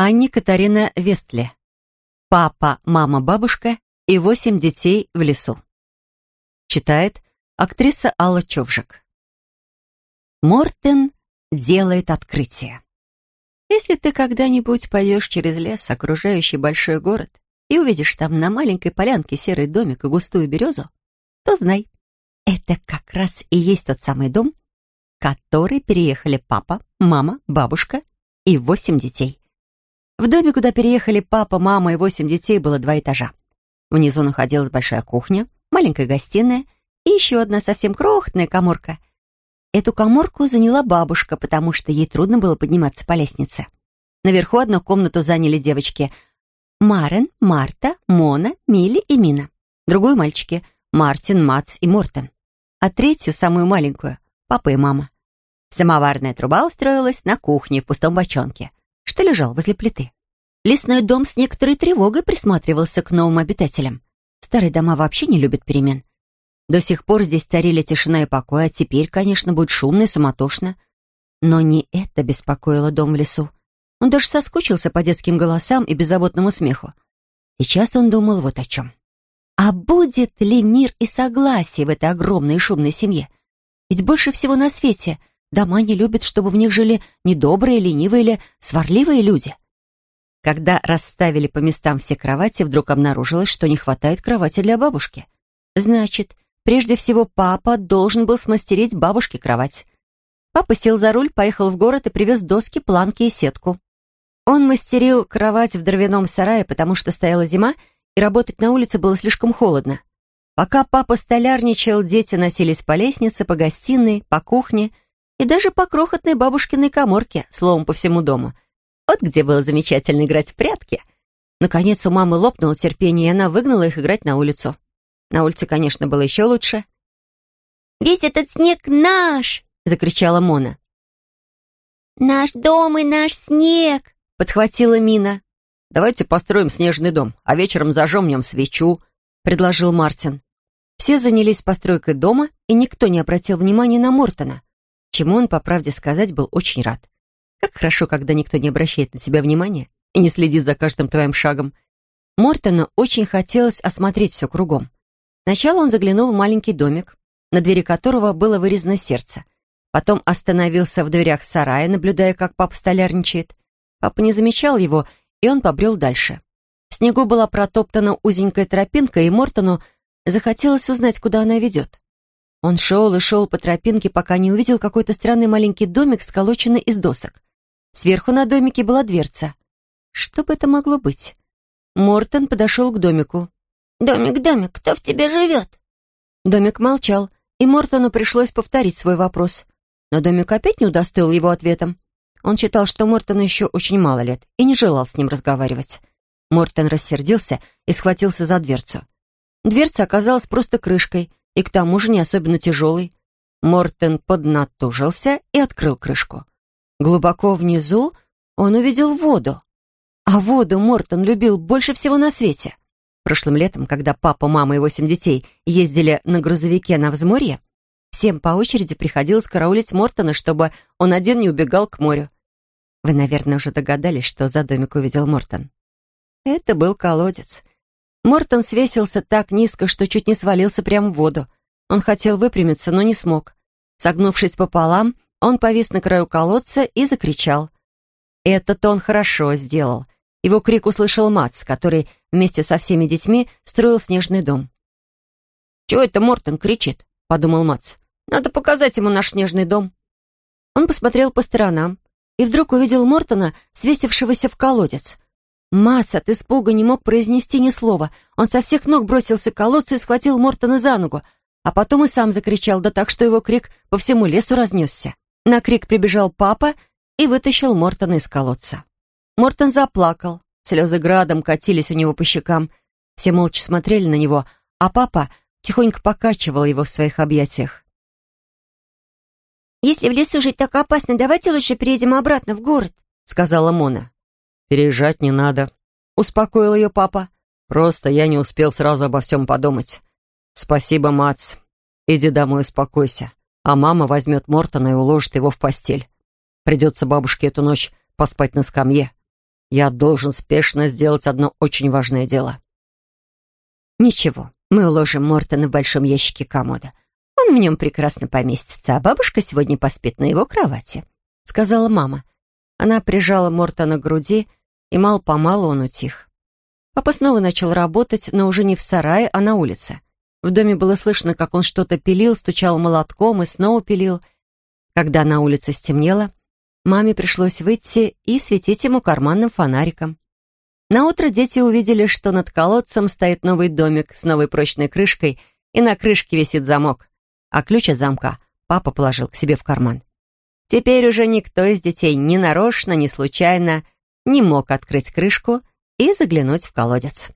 Анни Катарина Вестли. Папа, мама, бабушка и восемь детей в лесу. Читает актриса Алла Човжик. Мортен делает открытие. Если ты когда-нибудь пойдешь через лес, окружающий большой город, и увидишь там на маленькой полянке серый домик и густую березу, то знай, это как раз и есть тот самый дом, в который переехали папа, мама, бабушка и восемь детей. В доме, куда переехали папа, мама и восемь детей, было два этажа. Внизу находилась большая кухня, маленькая гостиная и еще одна совсем крохотная коморка. Эту коморку заняла бабушка, потому что ей трудно было подниматься по лестнице. Наверху одну комнату заняли девочки Марен, Марта, Мона, Милли и Мина. Другую мальчики Мартин, Мац и Мортен а третью, самую маленькую, папа и мама. Самоварная труба устроилась на кухне в пустом бочонке, что лежал возле плиты. Лесной дом с некоторой тревогой присматривался к новым обитателям. Старые дома вообще не любят перемен. До сих пор здесь царили тишина и покой, а теперь, конечно, будет шумно и суматошно. Но не это беспокоило дом в лесу. Он даже соскучился по детским голосам и беззаботному смеху. Сейчас он думал вот о чем. А будет ли мир и согласие в этой огромной и шумной семье? Ведь больше всего на свете дома не любят, чтобы в них жили недобрые, ленивые или сварливые люди. Когда расставили по местам все кровати, вдруг обнаружилось, что не хватает кровати для бабушки. Значит, прежде всего папа должен был смастерить бабушке кровать. Папа сел за руль, поехал в город и привез доски, планки и сетку. Он мастерил кровать в дровяном сарае, потому что стояла зима, и работать на улице было слишком холодно. Пока папа столярничал, дети носились по лестнице, по гостиной, по кухне и даже по крохотной бабушкиной коморке, словом, по всему дому. Вот где было замечательно играть в прятки. Наконец у мамы лопнуло терпение, и она выгнала их играть на улицу. На улице, конечно, было еще лучше. «Весь этот снег наш!» — закричала Мона. «Наш дом и наш снег!» — подхватила Мина. «Давайте построим снежный дом, а вечером зажжем в нем свечу», — предложил Мартин. Все занялись постройкой дома, и никто не обратил внимания на Мортона, чему он, по правде сказать, был очень рад. Как хорошо, когда никто не обращает на тебя внимания и не следит за каждым твоим шагом. Мортону очень хотелось осмотреть все кругом. Сначала он заглянул в маленький домик, на двери которого было вырезано сердце. Потом остановился в дверях сарая, наблюдая, как папа столярничает. Папа не замечал его и он побрел дальше. В снегу была протоптана узенькая тропинка, и Мортону захотелось узнать, куда она ведет. Он шел и шел по тропинке, пока не увидел какой-то странный маленький домик, сколоченный из досок. Сверху на домике была дверца. Что бы это могло быть? Мортон подошел к домику. «Домик, домик, кто в тебе живет?» Домик молчал, и Мортону пришлось повторить свой вопрос. Но домик опять не удостоил его ответом. Он считал, что Мортону еще очень мало лет, и не желал с ним разговаривать. Мортон рассердился и схватился за дверцу. Дверца оказалась просто крышкой, и к тому же не особенно тяжелой. Мортон поднатужился и открыл крышку. Глубоко внизу он увидел воду. А воду Мортон любил больше всего на свете. Прошлым летом, когда папа, мама и восемь детей ездили на грузовике на взморье, всем по очереди приходилось караулить Мортона, чтобы он один не убегал к морю. Вы, наверное, уже догадались, что за домик увидел Мортон. Это был колодец. Мортон свесился так низко, что чуть не свалился прямо в воду. Он хотел выпрямиться, но не смог. Согнувшись пополам, он повис на краю колодца и закричал. Это-то он хорошо сделал. Его крик услышал Мац, который вместе со всеми детьми строил снежный дом. «Чего это Мортон кричит?» — подумал Мац. «Надо показать ему наш снежный дом». Он посмотрел по сторонам и вдруг увидел Мортона, свесившегося в колодец. Мац от испуга не мог произнести ни слова. Он со всех ног бросился к колодцу и схватил Мортона за ногу, а потом и сам закричал, да так, что его крик по всему лесу разнесся. На крик прибежал папа и вытащил Мортона из колодца. Мортон заплакал, слезы градом катились у него по щекам. Все молча смотрели на него, а папа тихонько покачивал его в своих объятиях. «Если в лесу жить так опасно, давайте лучше переедем обратно в город», — сказала Мона. «Переезжать не надо», — успокоил ее папа. «Просто я не успел сразу обо всем подумать. Спасибо, Мац. Иди домой, успокойся. А мама возьмет Мортона и уложит его в постель. Придется бабушке эту ночь поспать на скамье». Я должен спешно сделать одно очень важное дело». «Ничего, мы уложим Мортона в большом ящике комода. Он в нем прекрасно поместится, а бабушка сегодня поспит на его кровати», — сказала мама. Она прижала Мортона к груди, и мало-помалу он утих. Папа снова начал работать, но уже не в сарае, а на улице. В доме было слышно, как он что-то пилил, стучал молотком и снова пилил. Когда на улице стемнело, маме пришлось выйти и светить ему карманным фонариком. Наутро дети увидели, что над колодцем стоит новый домик с новой прочной крышкой, и на крышке висит замок, а ключ от замка папа положил к себе в карман. Теперь уже никто из детей ни нарочно, ни случайно не мог открыть крышку и заглянуть в колодец.